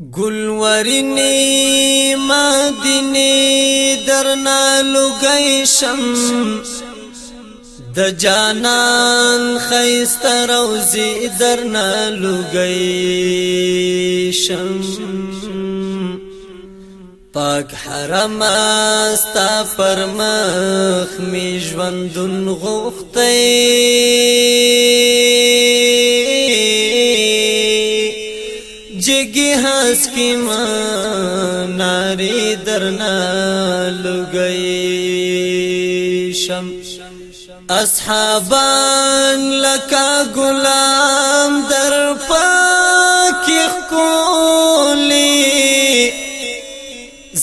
گلورنی مدینی درنا لګی شم د جانان خیست روزی درنا لګی شم پاک حرم استا پر مخ می ژوندون غوخته جگی ہنس کی ماں ناری درنا لگئی شم اصحابان لکا غلام در پاکی خولی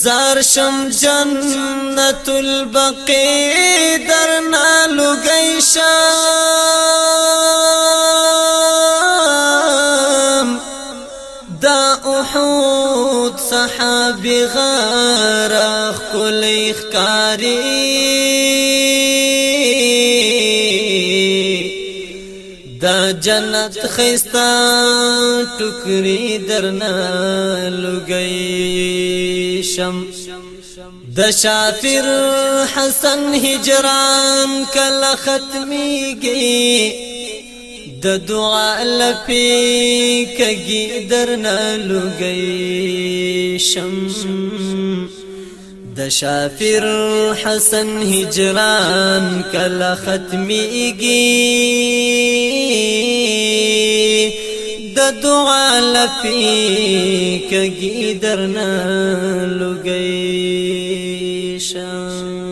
زار شم جنت البقی درنا لگئی شم احد صحابي غار خل اخکاری دا جنت خيستا ټوکري درنا لګي شم د شافر حسن هجران کله ختميږي د دعا لپی کګی درنه لگئی شم د شافر حسن هجران کله ختمیږي د دعا لپی کګی درنه لگئی شم